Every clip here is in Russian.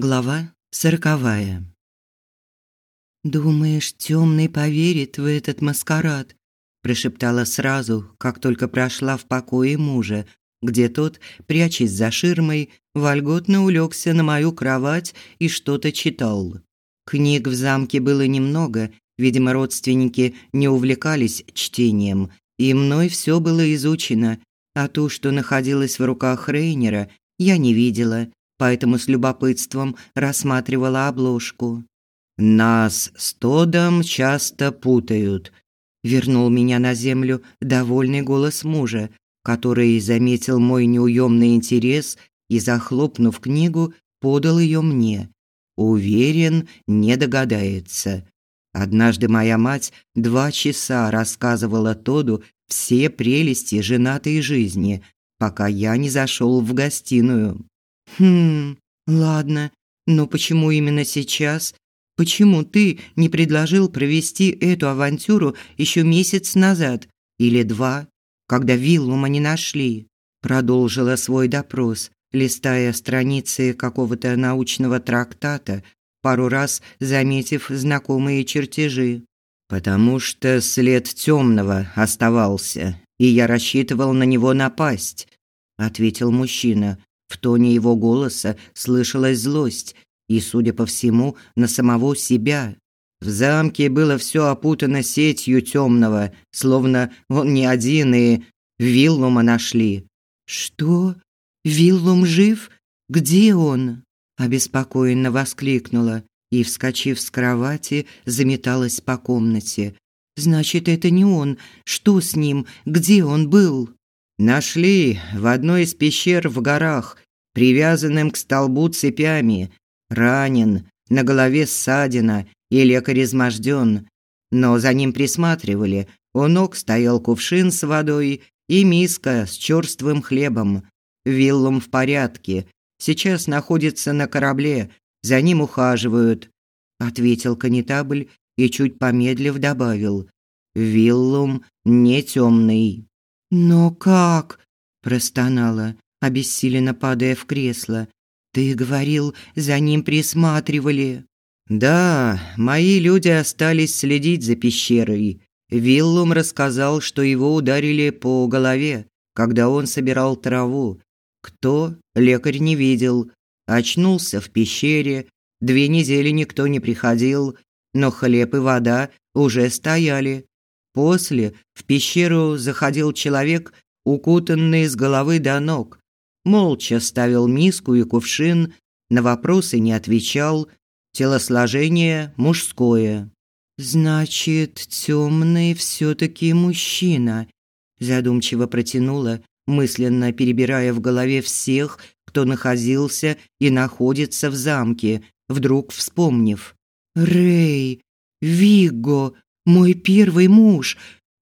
Глава сороковая. «Думаешь, темный поверит в этот маскарад?» прошептала сразу, как только прошла в покое мужа, где тот, прячась за ширмой, вольготно улегся на мою кровать и что-то читал. Книг в замке было немного, видимо, родственники не увлекались чтением, и мной все было изучено, а то, что находилось в руках Рейнера, я не видела поэтому с любопытством рассматривала обложку. «Нас с Тодом часто путают», – вернул меня на землю довольный голос мужа, который заметил мой неуемный интерес и, захлопнув книгу, подал ее мне. Уверен, не догадается. Однажды моя мать два часа рассказывала Тоду все прелести женатой жизни, пока я не зашел в гостиную. Хм, ладно, но почему именно сейчас? Почему ты не предложил провести эту авантюру еще месяц назад или два, когда Виллума не нашли? Продолжила свой допрос, листая страницы какого-то научного трактата, пару раз заметив знакомые чертежи. Потому что след темного оставался, и я рассчитывал на него напасть, ответил мужчина, в тоне его голоса слышалась злость и, судя по всему, на самого себя. В замке было все опутано сетью темного, словно он не один и Виллума нашли. «Что? Виллум жив? Где он?» обеспокоенно воскликнула и, вскочив с кровати, заметалась по комнате. «Значит, это не он. Что с ним? Где он был?» Нашли в одной из пещер в горах, привязанным к столбу цепями. Ранен, на голове ссадина, и лекарь изможден. Но за ним присматривали. У ног стоял кувшин с водой и миска с черствым хлебом. Виллум в порядке. Сейчас находится на корабле. За ним ухаживают, ответил канитабль и чуть помедлив добавил: Виллум не темный. «Но как?» – простонала, обессиленно падая в кресло. «Ты говорил, за ним присматривали». «Да, мои люди остались следить за пещерой. Виллум рассказал, что его ударили по голове, когда он собирал траву. Кто? Лекарь не видел. Очнулся в пещере. Две недели никто не приходил, но хлеб и вода уже стояли. После в пещеру заходил человек, укутанный с головы до ног. Молча ставил миску и кувшин, на вопросы не отвечал, телосложение мужское. «Значит, темный все-таки мужчина», задумчиво протянула, мысленно перебирая в голове всех, кто находился и находится в замке, вдруг вспомнив. «Рэй, Вигго, мой первый муж.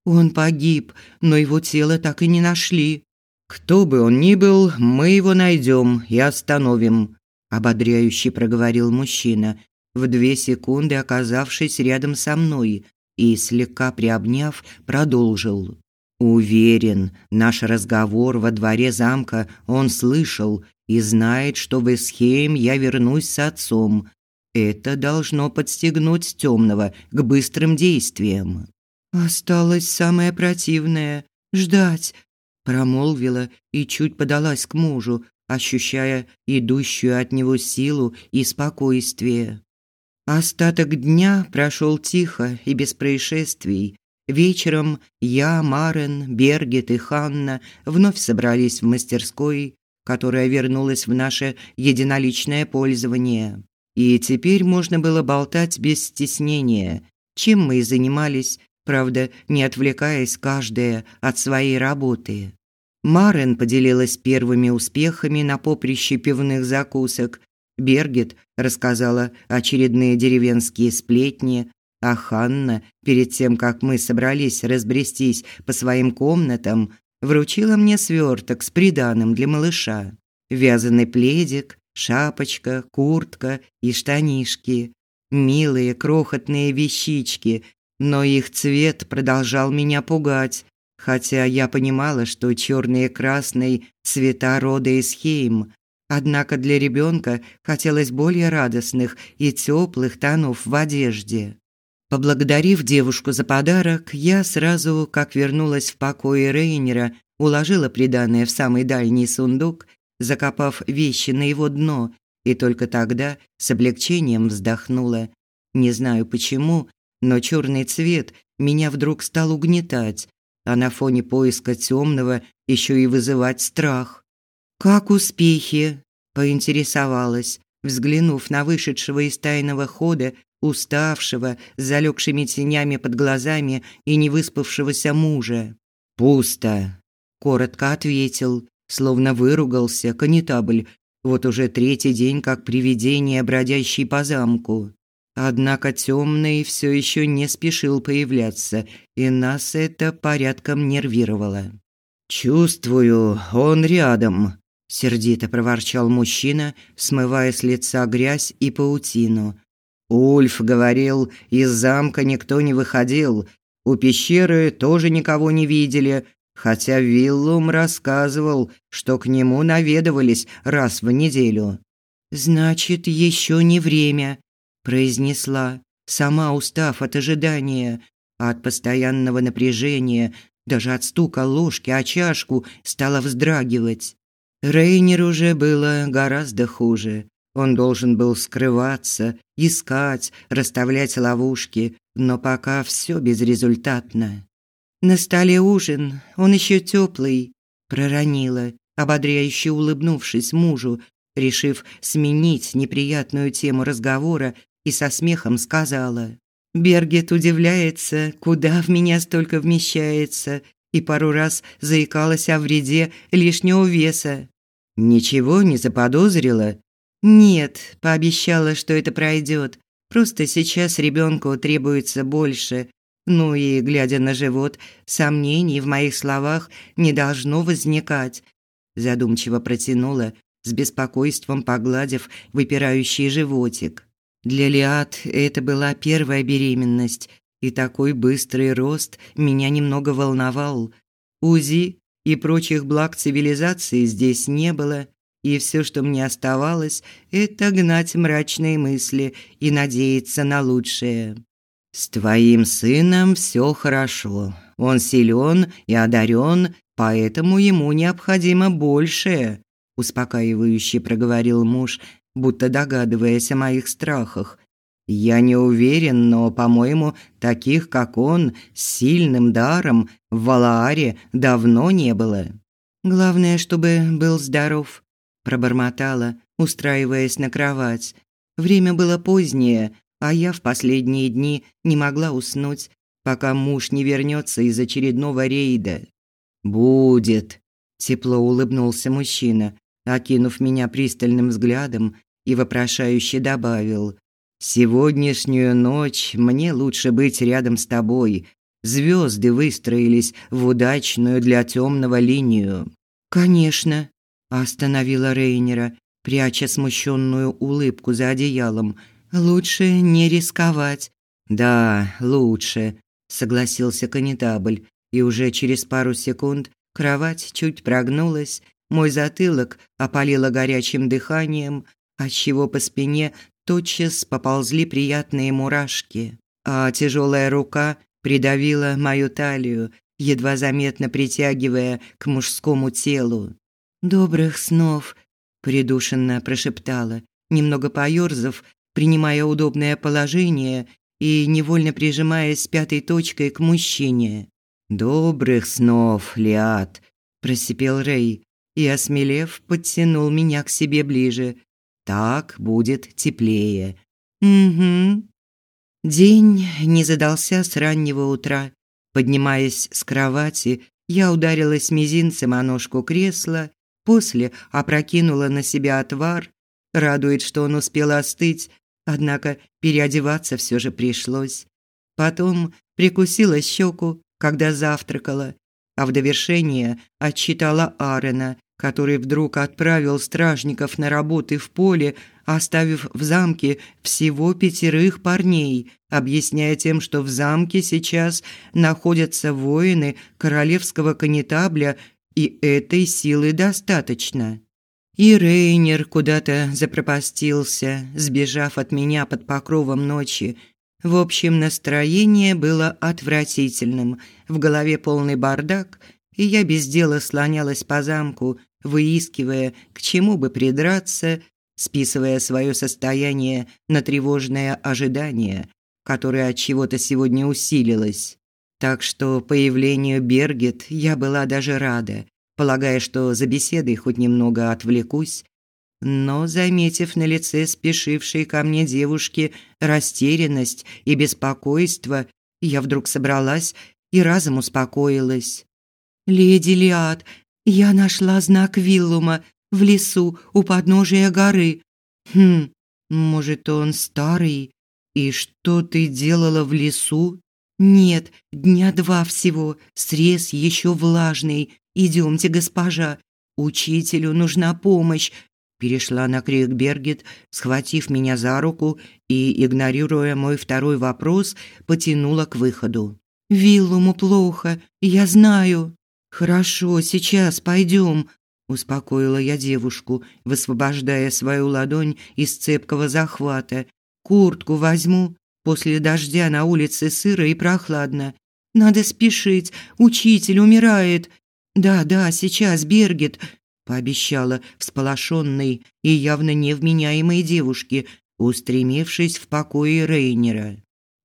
Он погиб, но его тело так и не нашли. Кто бы он ни был, мы его найдем и остановим, ободряюще проговорил мужчина, в две секунды оказавшись рядом со мной и слегка приобняв, продолжил: Уверен, наш разговор во дворе замка он слышал и знает, что в Эсхейм я вернусь с отцом. Это должно подстегнуть темного к быстрым действиям. Осталось самое противное ждать, промолвила и чуть подалась к мужу, ощущая идущую от него силу и спокойствие. Остаток дня прошел тихо и без происшествий. Вечером я, Марен, Бергет и Ханна вновь собрались в мастерской, которая вернулась в наше единоличное пользование. И теперь можно было болтать без стеснения, чем мы и занимались, правда, не отвлекаясь каждая от своей работы. Марен поделилась первыми успехами на поприще пивных закусок. Бергет рассказала очередные деревенские сплетни, а Ханна, перед тем, как мы собрались разбрестись по своим комнатам, вручила мне сверток с приданым для малыша. Вязаный пледик, шапочка, куртка и штанишки. Милые крохотные вещички, но их цвет продолжал меня пугать, хотя я понимала, что черный и красный цвета рода Исхейм, Однако для ребенка хотелось более радостных и теплых тонов в одежде. Поблагодарив девушку за подарок, я сразу, как вернулась в покое Рейнера, уложила приданное в самый дальний сундук, закопав вещи на его дно, и только тогда с облегчением вздохнула. Не знаю почему, но черный цвет меня вдруг стал угнетать, а на фоне поиска темного еще и вызывать страх. «Как успехи?» – поинтересовалась, взглянув на вышедшего из тайного хода, уставшего, с залегшими тенями под глазами и невыспавшегося мужа. «Пусто», – коротко ответил, словно выругался конетабль, вот уже третий день как привидение, бродящий по замку. Однако темный все еще не спешил появляться, и нас это порядком нервировало. «Чувствую, он рядом», – сердито проворчал мужчина, смывая с лица грязь и паутину. «Ульф говорил, из замка никто не выходил, у пещеры тоже никого не видели, хотя Виллум рассказывал, что к нему наведывались раз в неделю». «Значит, еще не время», – произнесла, сама устав от ожидания, от постоянного напряжения, даже от стука ложки о чашку стала вздрагивать. Рейнер уже было гораздо хуже. Он должен был скрываться, искать, расставлять ловушки, но пока все безрезультатно. На столе ужин, он еще теплый, проронила, ободряюще улыбнувшись мужу, решив сменить неприятную тему разговора и со смехом сказала: Бергет удивляется, куда в меня столько вмещается, и пару раз заикалась о вреде лишнего веса. Ничего не заподозрила? Нет, пообещала, что это пройдет. Просто сейчас ребенку требуется больше. Ну и, глядя на живот, сомнений в моих словах не должно возникать. Задумчиво протянула, с беспокойством погладив выпирающий животик. Для Лиад это была первая беременность, и такой быстрый рост меня немного волновал. УЗИ и прочих благ цивилизации здесь не было, и все, что мне оставалось, это гнать мрачные мысли и надеяться на лучшее. «С твоим сыном все хорошо. Он силен и одарен, поэтому ему необходимо большее», успокаивающе проговорил муж, будто догадываясь о моих страхах. Я не уверен, но, по-моему, таких, как он, с сильным даром в Валааре давно не было. Главное, чтобы был здоров, пробормотала, устраиваясь на кровать. Время было позднее, а я в последние дни не могла уснуть, пока муж не вернется из очередного рейда. Будет, тепло улыбнулся мужчина, окинув меня пристальным взглядом и вопрошающе добавил: Сегодняшнюю ночь мне лучше быть рядом с тобой. Звезды выстроились в удачную для темного линию. Конечно, остановила Рейнера, пряча смущенную улыбку за одеялом. Лучше не рисковать. Да, лучше, согласился конетабль, и уже через пару секунд кровать чуть прогнулась, мой затылок опалило горячим дыханием, отчего по спине тотчас поползли приятные мурашки, а тяжелая рука придавила мою талию, едва заметно притягивая к мужскому телу. «Добрых снов!» – придушенно прошептала, немного поёрзав, принимая удобное положение и невольно прижимаясь пятой точкой к мужчине. «Добрых снов, Лиад!» – просипел Рэй и, осмелев, подтянул меня к себе ближе, так будет теплее. Угу. День не задался с раннего утра. Поднимаясь с кровати, я ударилась мизинцем о ножку кресла, после опрокинула на себя отвар. Радует, что он успел остыть, однако переодеваться все же пришлось. Потом прикусила щеку, когда завтракала, а в довершение отчитала Арена, который вдруг отправил стражников на работы в поле, оставив в замке всего пятерых парней, объясняя тем, что в замке сейчас находятся воины королевского канетабля, и этой силы достаточно. И Рейнер куда-то запропастился, сбежав от меня под покровом ночи. В общем, настроение было отвратительным. В голове полный бардак, и я без дела слонялась по замку, выискивая, к чему бы придраться, списывая свое состояние на тревожное ожидание, которое от чего-то сегодня усилилось. Так что появлению Бергет я была даже рада, полагая, что за беседой хоть немного отвлекусь, но, заметив на лице спешившей ко мне девушки растерянность и беспокойство, я вдруг собралась и разом успокоилась. «Леди Лиад, я нашла знак Виллума в лесу у подножия горы. Хм, может, он старый? И что ты делала в лесу?» «Нет, дня два всего, срез еще влажный. Идемте, госпожа. Учителю нужна помощь». Перешла на крик Бергет, схватив меня за руку и, игнорируя мой второй вопрос, потянула к выходу. «Виллуму плохо, я знаю». «Хорошо, сейчас пойдем», – успокоила я девушку, высвобождая свою ладонь из цепкого захвата. «Куртку возьму, После дождя на улице сыро и прохладно. Надо спешить, учитель умирает. Да, да, сейчас Бергет, пообещала всполошенной и явно невменяемой девушке, устремившись в покои Рейнера.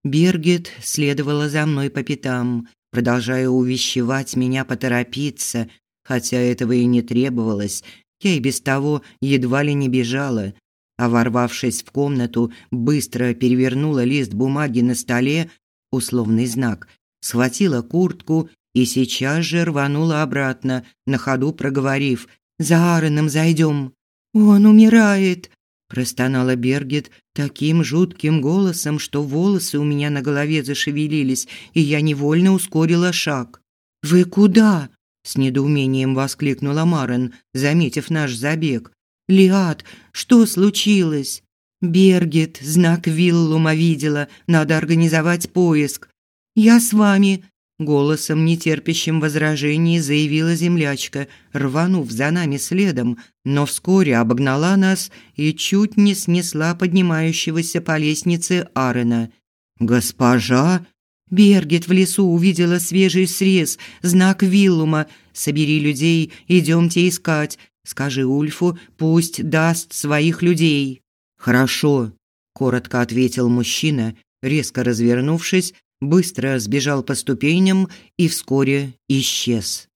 Бергет следовала за мной по пятам, продолжая увещевать меня поторопиться, хотя этого и не требовалось. Я и без того едва ли не бежала, а ворвавшись в комнату, быстро перевернула лист бумаги на столе, условный знак, схватила куртку и сейчас же рванула обратно, на ходу проговорив «За Аароном зайдем». «Он умирает», – простонала Бергет таким жутким голосом, что волосы у меня на голове зашевелились, и я невольно ускорила шаг. «Вы куда?» – с недоумением воскликнула Марен, заметив наш забег. Лиад, что случилось? Бергет знак Виллума видела, надо организовать поиск. Я с вами, голосом нетерпящим возражений заявила землячка, рванув за нами следом, но вскоре обогнала нас и чуть не снесла поднимающегося по лестнице Арена. Госпожа Бергет в лесу увидела свежий срез, знак Виллума. Собери людей, идемте искать. Скажи Ульфу, пусть даст своих людей. Хорошо, коротко ответил мужчина, резко развернувшись, быстро сбежал по ступеням и вскоре исчез.